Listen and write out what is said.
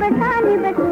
बताने बस